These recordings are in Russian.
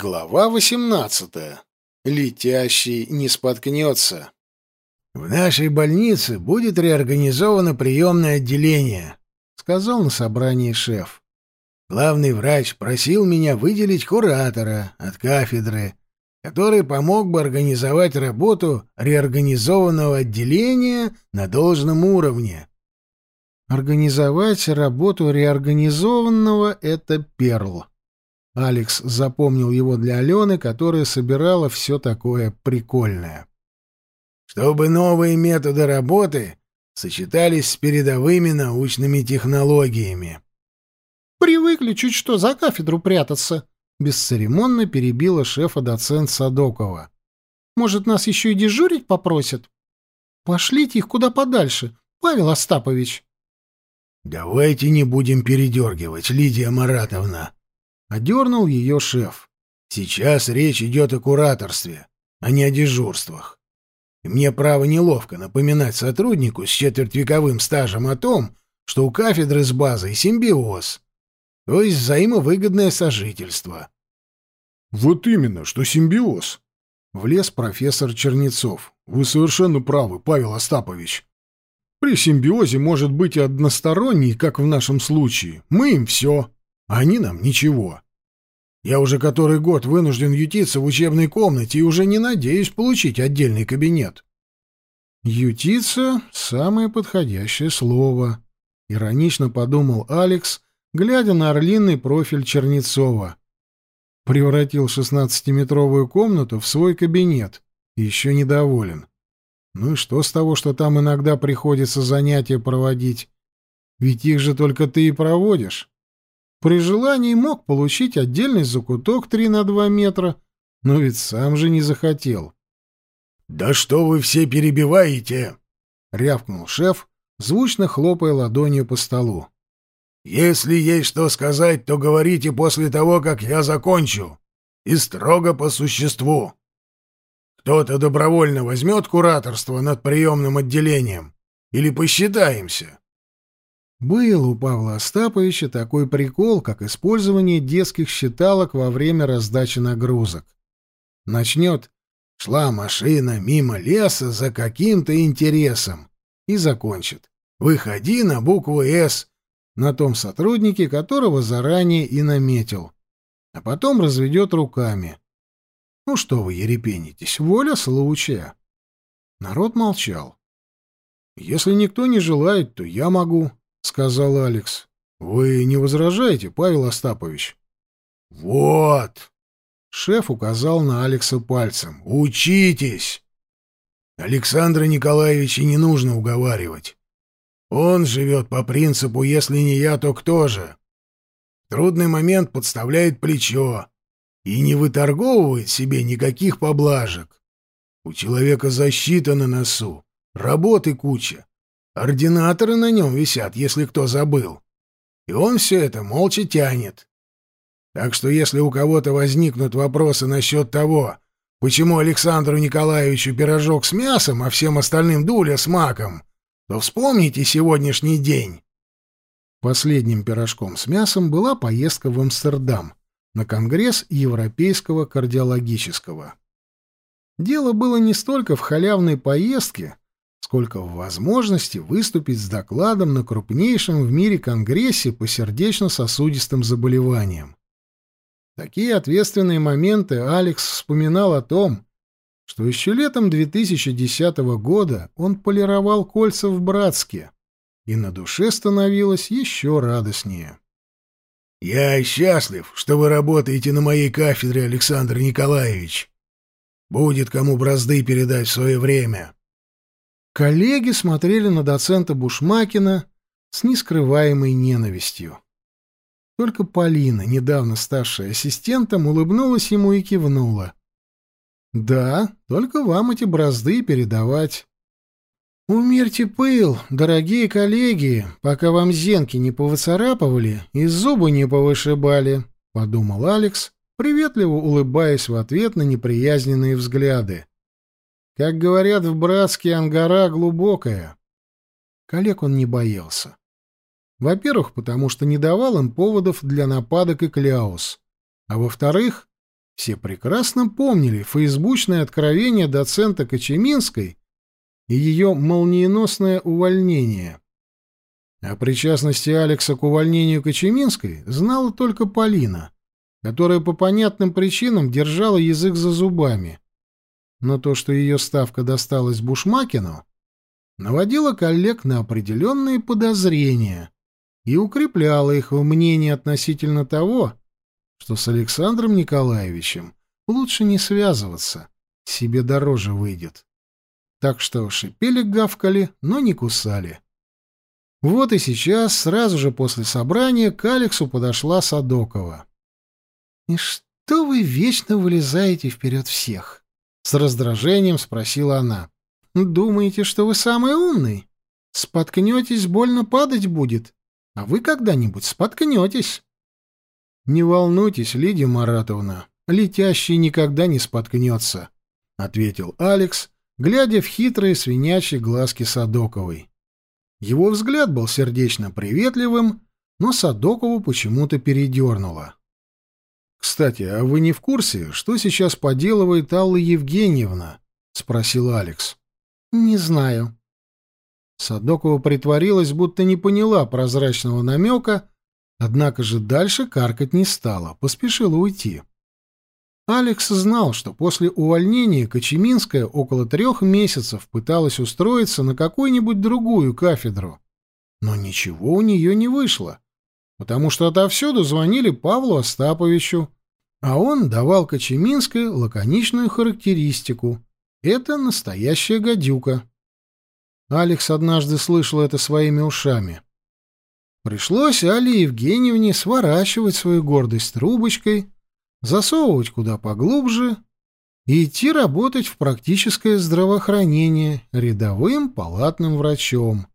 Глава 18. Летящий не споткнется. «В нашей больнице будет реорганизовано приемное отделение», — сказал на собрании шеф. «Главный врач просил меня выделить куратора от кафедры, который помог бы организовать работу реорганизованного отделения на должном уровне». Организовать работу реорганизованного — это перл. Алекс запомнил его для Алены, которая собирала все такое прикольное. «Чтобы новые методы работы сочетались с передовыми научными технологиями». «Привыкли чуть что за кафедру прятаться», — бесцеремонно перебила шефа доцент Садокова. «Может, нас еще и дежурить попросят? Пошлите их куда подальше, Павел Остапович». «Давайте не будем передергивать, Лидия Маратовна», Одернул ее шеф. «Сейчас речь идет о кураторстве, а не о дежурствах. И мне, право, неловко напоминать сотруднику с четвертьвековым стажем о том, что у кафедры с базой симбиоз, то есть взаимовыгодное сожительство». «Вот именно, что симбиоз», — влез профессор Чернецов. «Вы совершенно правы, Павел Остапович. При симбиозе может быть и односторонний, как в нашем случае. Мы им все, а они нам ничего. Я уже который год вынужден ютиться в учебной комнате и уже не надеюсь получить отдельный кабинет. «Ютиться — самое подходящее слово», — иронично подумал Алекс, глядя на орлиный профиль Чернецова. Превратил шестнадцатиметровую комнату в свой кабинет и еще недоволен. Ну и что с того, что там иногда приходится занятия проводить? Ведь их же только ты и проводишь. При желании мог получить отдельный закуток 3 на 2 метра, но ведь сам же не захотел. «Да что вы все перебиваете?» — рявкнул шеф, звучно хлопая ладонью по столу. «Если есть что сказать, то говорите после того, как я закончу, и строго по существу. Кто-то добровольно возьмет кураторство над приемным отделением или посчитаемся?» Был у Павла Остаповича такой прикол, как использование детских считалок во время раздачи нагрузок. Начнет «шла машина мимо леса за каким-то интересом» и закончит «выходи на букву «С», на том сотруднике, которого заранее и наметил, а потом разведет руками. «Ну что вы ерепенитесь, воля случая». Народ молчал. «Если никто не желает, то я могу», — сказал Алекс. «Вы не возражаете, Павел Остапович?» «Вот!» — шеф указал на Алекса пальцем. «Учитесь!» Александра Николаевича не нужно уговаривать. Он живет по принципу «если не я, то кто же?». трудный момент подставляет плечо и не выторговывает себе никаких поблажек. У человека защита на носу, работы куча, Ординаторы на нем висят, если кто забыл. И он все это молча тянет. Так что если у кого-то возникнут вопросы насчет того, почему Александру Николаевичу пирожок с мясом, а всем остальным дуля с маком, то вспомните сегодняшний день. Последним пирожком с мясом была поездка в Амстердам на Конгресс Европейского кардиологического. Дело было не столько в халявной поездке, сколько в возможности выступить с докладом на крупнейшем в мире конгрессе по сердечно-сосудистым заболеваниям. Такие ответственные моменты Алекс вспоминал о том, что еще летом 2010 года он полировал кольца в Братске, и на душе становилось еще радостнее. «Я счастлив, что вы работаете на моей кафедре, Александр Николаевич. Будет кому бразды передать в свое время». Коллеги смотрели на доцента Бушмакина с нескрываемой ненавистью. Только Полина, недавно ставшая ассистентом, улыбнулась ему и кивнула. «Да, только вам эти бразды передавать». «Умерьте пыл, дорогие коллеги, пока вам зенки не повыцарапывали и зубы не повышибали», — подумал Алекс, приветливо улыбаясь в ответ на неприязненные взгляды. Как говорят в братске, ангара глубокая. Коллег он не боялся. Во-первых, потому что не давал им поводов для нападок и кляус. А во-вторых, Все прекрасно помнили фейсбучное откровение доцента Кочеминской и ее молниеносное увольнение. О причастности Алекса к увольнению Кочеминской знала только Полина, которая по понятным причинам держала язык за зубами. Но то, что ее ставка досталась Бушмакину, наводило коллег на определенные подозрения и укрепляло их в мнении относительно того, что с Александром Николаевичем лучше не связываться, себе дороже выйдет. Так что шипели-гавкали, но не кусали. Вот и сейчас, сразу же после собрания, к Алексу подошла Садокова. «И что вы вечно вылезаете вперед всех?» С раздражением спросила она. «Думаете, что вы самый умный? Споткнетесь, больно падать будет. А вы когда-нибудь споткнетесь». «Не волнуйтесь, Лидия Маратовна, летящий никогда не споткнется», — ответил Алекс, глядя в хитрые свинячьи глазки Садоковой. Его взгляд был сердечно приветливым, но Садокову почему-то передернуло. «Кстати, а вы не в курсе, что сейчас поделывает Алла Евгеньевна?» — спросил Алекс. «Не знаю». Садокова притворилась, будто не поняла прозрачного намека, однако же дальше каркать не стала, поспешила уйти. Алекс знал, что после увольнения Кочеминская около трех месяцев пыталась устроиться на какую-нибудь другую кафедру. Но ничего у нее не вышло, потому что отовсюду звонили Павлу Остаповичу, а он давал Кочеминской лаконичную характеристику. Это настоящая гадюка. Алекс однажды слышал это своими ушами. Пришлось Али Евгеньевне сворачивать свою гордость трубочкой, засовывать куда поглубже и идти работать в практическое здравоохранение рядовым палатным врачом.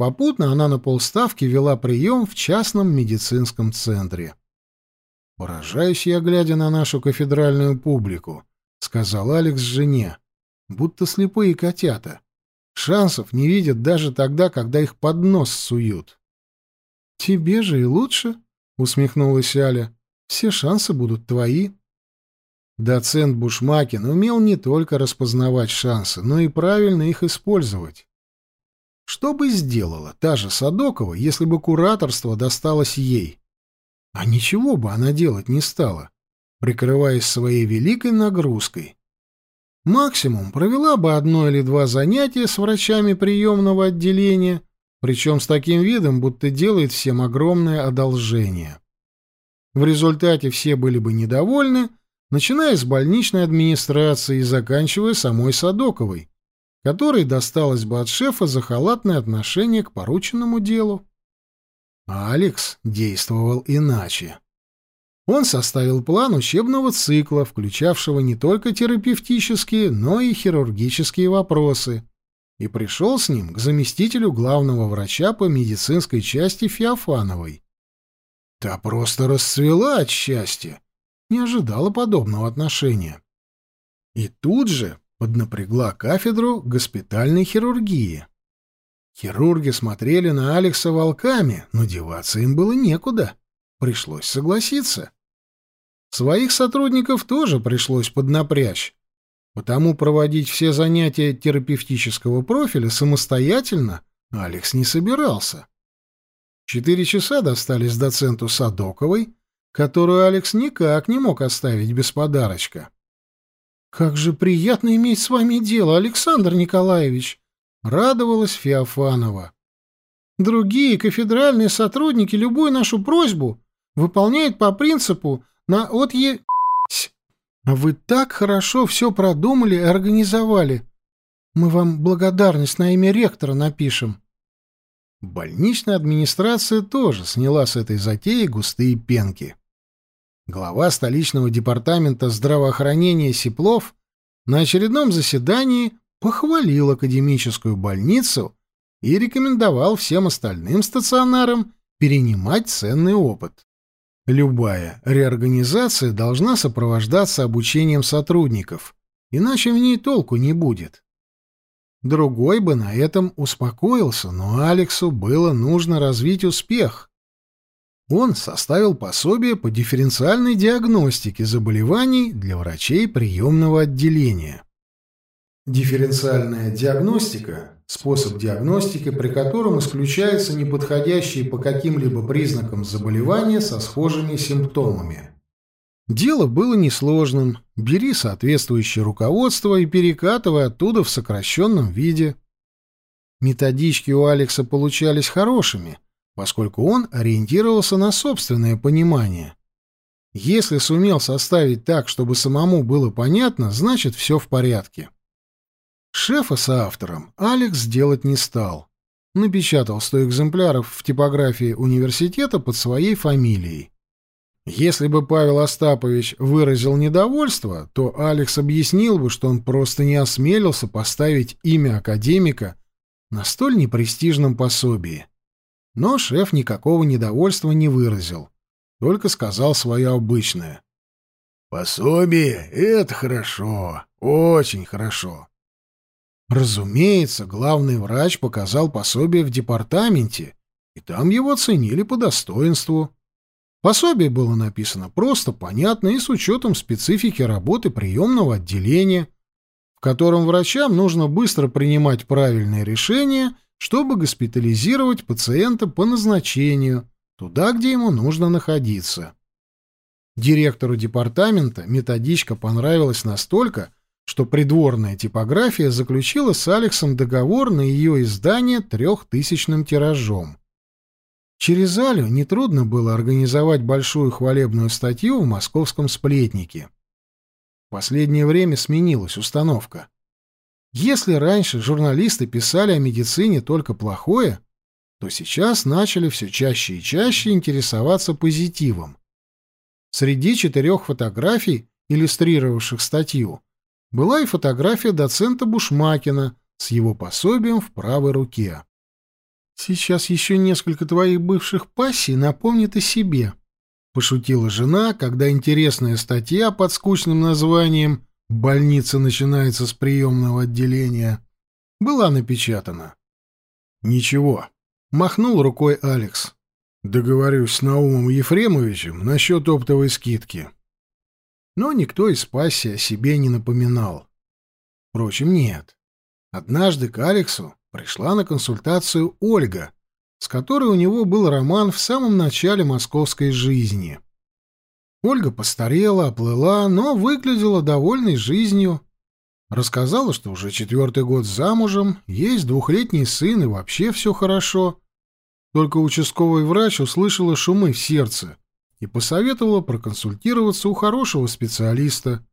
Попутно она на полставки вела прием в частном медицинском центре. «Поражаюсь я, глядя на нашу кафедральную публику», — сказал Алекс жене, — «будто слепые котята. Шансов не видят даже тогда, когда их под нос суют». «Тебе же и лучше», — усмехнулась Аля. Все шансы будут твои. Доцент Бушмакин умел не только распознавать шансы, но и правильно их использовать. Что бы сделала та же Садокова, если бы кураторство досталось ей? А ничего бы она делать не стала, прикрываясь своей великой нагрузкой. Максимум провела бы одно или два занятия с врачами приемного отделения, причем с таким видом, будто делает всем огромное одолжение. В результате все были бы недовольны, начиная с больничной администрации и заканчивая самой Садоковой, которой досталось бы от шефа за халатное отношение к порученному делу. А Алекс действовал иначе. Он составил план учебного цикла, включавшего не только терапевтические, но и хирургические вопросы, и пришел с ним к заместителю главного врача по медицинской части Феофановой. Та просто расцвела от счастья, не ожидала подобного отношения. И тут же поднапрягла кафедру госпитальной хирургии. Хирурги смотрели на Алекса волками, но деваться им было некуда. Пришлось согласиться. Своих сотрудников тоже пришлось поднапрячь, потому проводить все занятия терапевтического профиля самостоятельно Алекс не собирался. Четыре часа достались доценту Садоковой, которую Алекс никак не мог оставить без подарочка. «Как же приятно иметь с вами дело, Александр Николаевич!» — радовалась Феофанова. «Другие кафедральные сотрудники любую нашу просьбу выполняют по принципу на отъе... А вы так хорошо все продумали и организовали. Мы вам благодарность на имя ректора напишем». Больничная администрация тоже сняла с этой затеи густые пенки. Глава столичного департамента здравоохранения Сиплов на очередном заседании похвалил академическую больницу и рекомендовал всем остальным стационарам перенимать ценный опыт. Любая реорганизация должна сопровождаться обучением сотрудников, иначе в ней толку не будет. Другой бы на этом успокоился, но Алексу было нужно развить успех. Он составил пособие по дифференциальной диагностике заболеваний для врачей приемного отделения. Дифференциальная диагностика – способ диагностики, при котором исключаются неподходящие по каким-либо признакам заболевания со схожими симптомами. Дело было несложным. Бери соответствующее руководство и перекатывай оттуда в сокращенном виде. Методички у Алекса получались хорошими – поскольку он ориентировался на собственное понимание. Если сумел составить так, чтобы самому было понятно, значит, все в порядке. Шефа с автором Алекс сделать не стал. Напечатал сто экземпляров в типографии университета под своей фамилией. Если бы Павел Остапович выразил недовольство, то Алекс объяснил бы, что он просто не осмелился поставить имя академика на столь непрестижном пособии. Но шеф никакого недовольства не выразил, только сказал свое обычное. «Пособие — это хорошо, очень хорошо». Разумеется, главный врач показал пособие в департаменте, и там его оценили по достоинству. Пособие было написано просто, понятно и с учетом специфики работы приемного отделения, в котором врачам нужно быстро принимать правильные решения — чтобы госпитализировать пациента по назначению, туда, где ему нужно находиться. Директору департамента методичка понравилась настолько, что придворная типография заключила с Алексом договор на ее издание трехтысячным тиражом. Через Алю нетрудно было организовать большую хвалебную статью в московском сплетнике. В последнее время сменилась установка. Если раньше журналисты писали о медицине только плохое, то сейчас начали все чаще и чаще интересоваться позитивом. Среди четырех фотографий, иллюстрировавших статью, была и фотография доцента Бушмакина с его пособием в правой руке. «Сейчас еще несколько твоих бывших пассий напомнит о себе», — пошутила жена, когда интересная статья под скучным названием Больница начинается с приемного отделения. Была напечатана. Ничего. Махнул рукой Алекс. Договорюсь с Наумом Ефремовичем насчет оптовой скидки. Но никто из пасси о себе не напоминал. Впрочем, нет. Однажды к Алексу пришла на консультацию Ольга, с которой у него был роман в самом начале московской жизни. Ольга постарела, оплыла, но выглядела довольной жизнью. Рассказала, что уже четвертый год замужем, есть двухлетний сын и вообще все хорошо. Только участковый врач услышала шумы в сердце и посоветовала проконсультироваться у хорошего специалиста.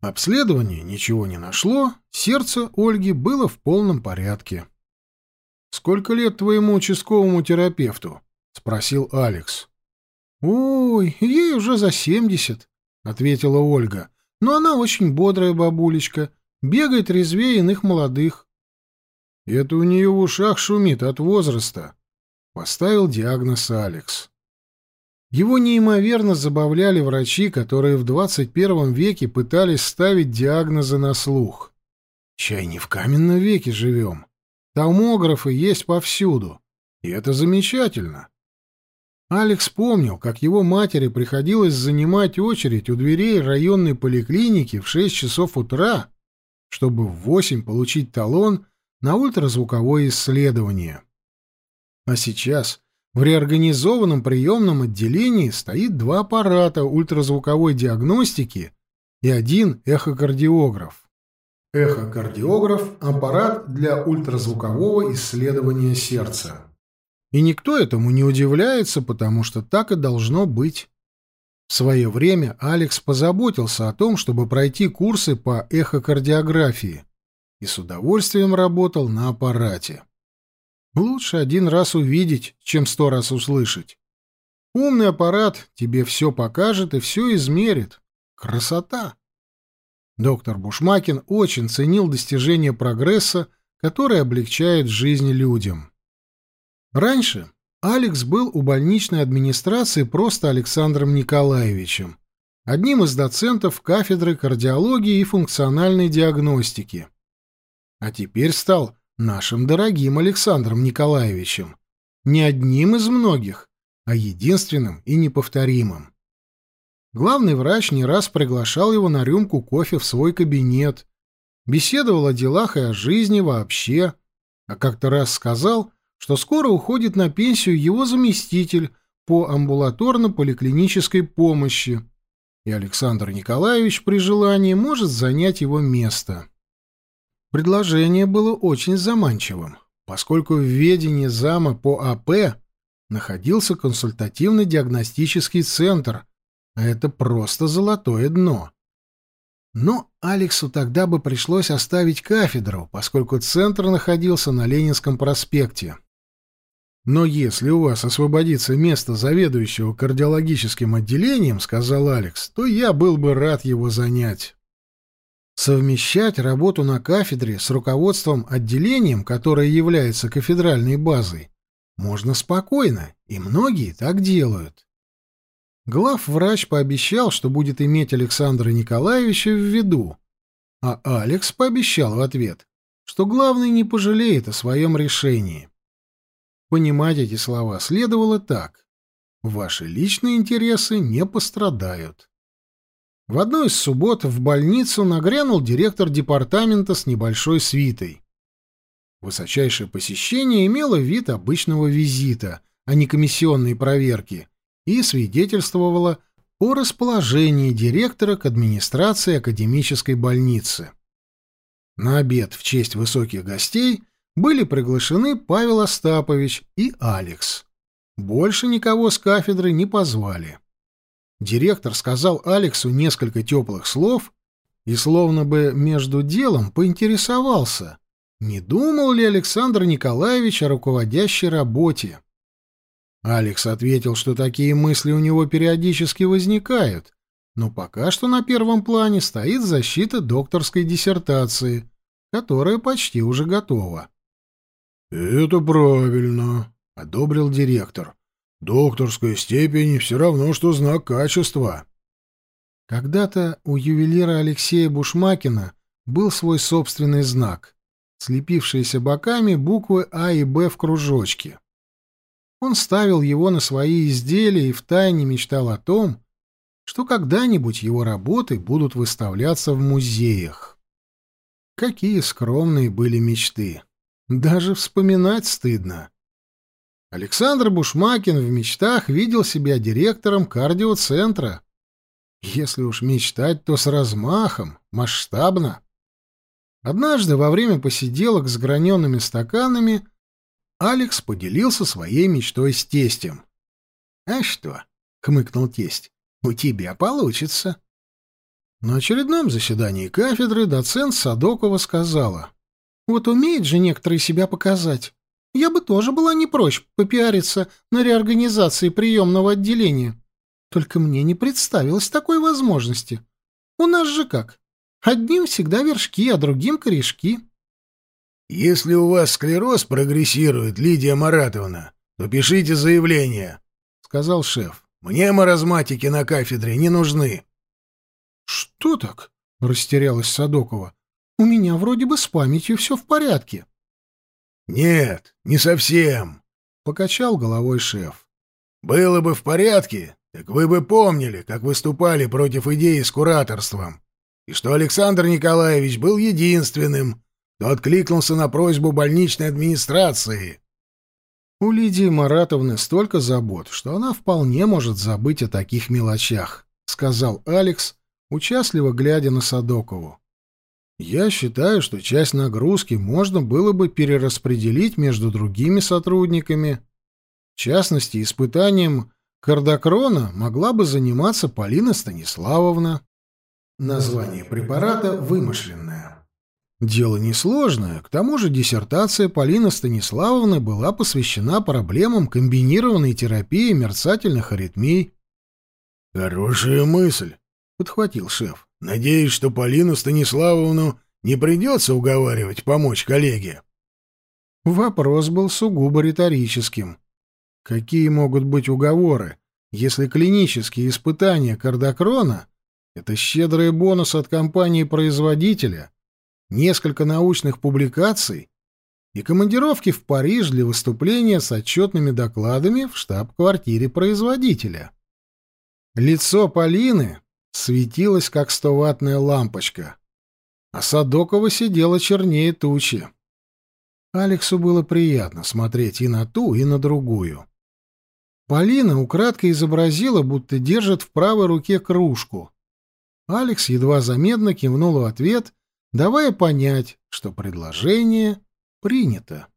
Обследование ничего не нашло, сердце Ольги было в полном порядке. «Сколько лет твоему участковому терапевту?» — спросил Алекс. «Ой, ей уже за семьдесят», — ответила Ольга. «Но она очень бодрая бабулечка, бегает резвее иных молодых». «Это у нее в ушах шумит от возраста», — поставил диагноз Алекс. Его неимоверно забавляли врачи, которые в 21 веке пытались ставить диагнозы на слух. Чай не в каменном веке живем. Томографы есть повсюду. И это замечательно. Алекс помнил, как его матери приходилось занимать очередь у дверей районной поликлиники в 6 часов утра, чтобы в 8 получить талон на ультразвуковое исследование. А сейчас в реорганизованном приемном отделении стоит два аппарата ультразвуковой диагностики и один эхокардиограф. Эхокардиограф – аппарат для ультразвукового исследования сердца. И никто этому не удивляется, потому что так и должно быть. В свое время Алекс позаботился о том, чтобы пройти курсы по эхокардиографии и с удовольствием работал на аппарате. Лучше один раз увидеть, чем сто раз услышать. Умный аппарат тебе все покажет и все измерит. Красота! Доктор Бушмакин очень ценил достижение прогресса, который облегчает жизнь людям. Раньше Алекс был у больничной администрации просто Александром Николаевичем, одним из доцентов кафедры кардиологии и функциональной диагностики. А теперь стал нашим дорогим Александром Николаевичем, не одним из многих, а единственным и неповторимым. Главный врач не раз приглашал его на рюмку кофе в свой кабинет, беседовал о делах и о жизни вообще, а как-то раз сказал, что скоро уходит на пенсию его заместитель по амбулаторно-поликлинической помощи, и Александр Николаевич при желании может занять его место. Предложение было очень заманчивым, поскольку в ведении зама по АП находился консультативно-диагностический центр, а это просто золотое дно. Но Алексу тогда бы пришлось оставить кафедру, поскольку центр находился на Ленинском проспекте. Но если у вас освободится место заведующего кардиологическим отделением, сказал Алекс, то я был бы рад его занять. Совмещать работу на кафедре с руководством отделением, которое является кафедральной базой, можно спокойно, и многие так делают. Главврач пообещал, что будет иметь Александра Николаевича в виду, а Алекс пообещал в ответ, что главный не пожалеет о своем решении. Понимать эти слова следовало так. Ваши личные интересы не пострадают. В одну из суббот в больницу нагрянул директор департамента с небольшой свитой. Высочайшее посещение имело вид обычного визита, а не комиссионной проверки, и свидетельствовало о расположении директора к администрации академической больницы. На обед в честь высоких гостей были приглашены Павел Остапович и Алекс. Больше никого с кафедры не позвали. Директор сказал Алексу несколько теплых слов и словно бы между делом поинтересовался, не думал ли Александр Николаевич о руководящей работе. Алекс ответил, что такие мысли у него периодически возникают, но пока что на первом плане стоит защита докторской диссертации, которая почти уже готова. «Это правильно», — одобрил директор. Докторская степень все равно, что знак качества. Когда-то у ювелира Алексея Бушмакина был свой собственный знак, слепившиеся боками буквы А и Б в кружочке. Он ставил его на свои изделия и втайне мечтал о том, что когда-нибудь его работы будут выставляться в музеях. Какие скромные были мечты! Даже вспоминать стыдно. Александр Бушмакин в мечтах видел себя директором кардиоцентра. Если уж мечтать, то с размахом, масштабно. Однажды во время посиделок с граненными стаканами Алекс поделился своей мечтой с тестем. «А что?» — хмыкнул тесть. «У тебя получится». На очередном заседании кафедры доцент Садокова сказала. «Вот умеет же некоторые себя показать. Я бы тоже была не прочь попиариться на реорганизации приемного отделения. Только мне не представилось такой возможности. У нас же как? Одним всегда вершки, а другим корешки. «Если у вас склероз прогрессирует, Лидия Маратовна, то пишите заявление», — сказал шеф. «Мне маразматики на кафедре не нужны». «Что так?» — растерялась Садокова. «У меня вроде бы с памятью все в порядке». «Нет, не совсем», — покачал головой шеф. «Было бы в порядке, так вы бы помнили, как выступали против идеи с кураторством, и что Александр Николаевич был единственным, кто откликнулся на просьбу больничной администрации». У Лидии Маратовны столько забот, что она вполне может забыть о таких мелочах, — сказал Алекс, участливо глядя на Садокову. Я считаю, что часть нагрузки можно было бы перераспределить между другими сотрудниками. В частности, испытанием кардокрона могла бы заниматься Полина Станиславовна. Название препарата вымышленное. Дело несложное, к тому же диссертация Полины Станиславовны была посвящена проблемам комбинированной терапии мерцательных аритмий. «Хорошая мысль», — подхватил шеф. Надеюсь, что Полину Станиславовну не придется уговаривать помочь коллеге. Вопрос был сугубо риторическим. Какие могут быть уговоры, если клинические испытания кардокрона — это щедрый бонус от компании-производителя, несколько научных публикаций и командировки в Париж для выступления с отчетными докладами в штаб-квартире производителя. Лицо Полины светилось, как стоватная лампочка, а Садокова сидела чернее тучи. Алексу было приятно смотреть и на ту, и на другую. Полина украдкой изобразила, будто держит в правой руке кружку. Алекс едва заметно кивнул в ответ, давая понять, что предложение принято.